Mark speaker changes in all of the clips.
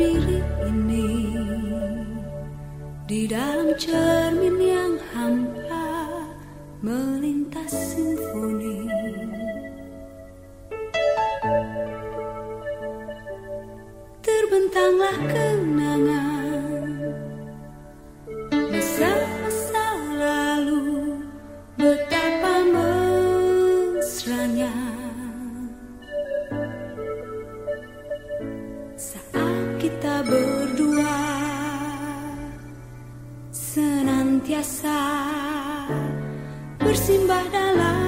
Speaker 1: diri ini di dalam cermin yang hampa melintas simfoni. Terbentanglah kenangan masa-masa lalu betapa mesranya. kita berdua senantiasa bersimbah dalam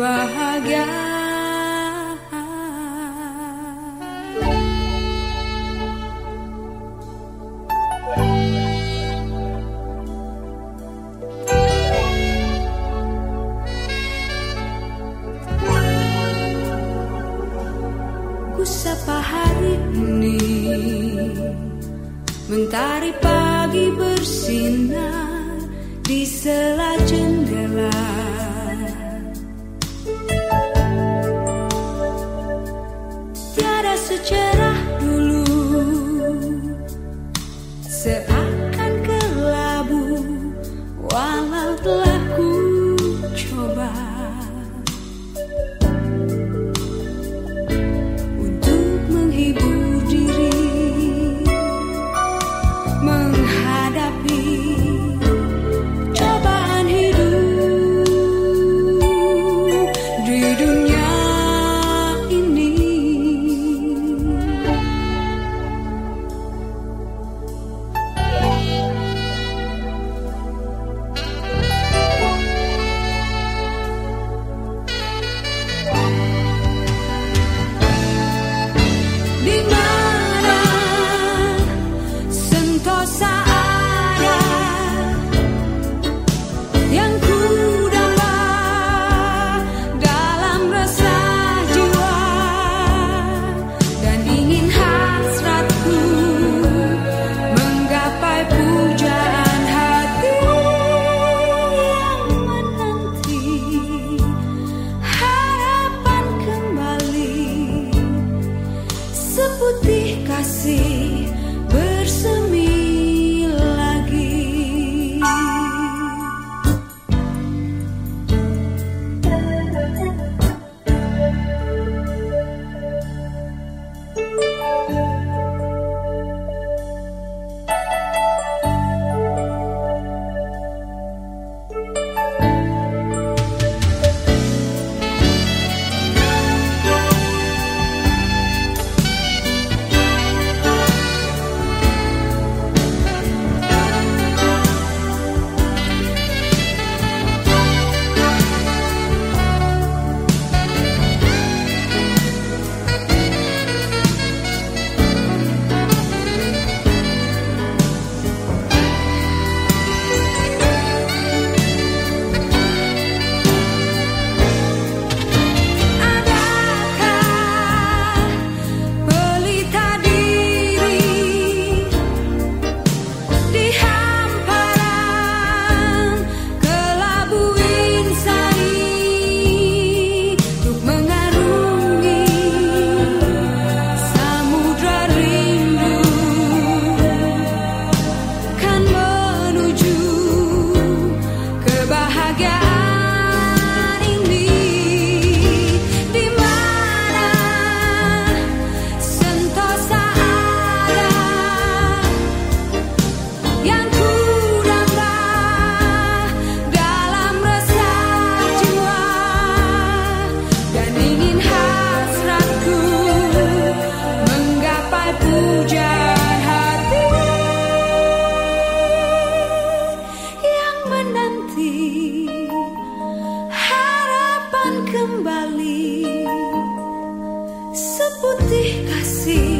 Speaker 1: bahagia. Sapa hari ini. Mentari pagi bersinar seputih kasih bersemi. kembali. Seputih kasih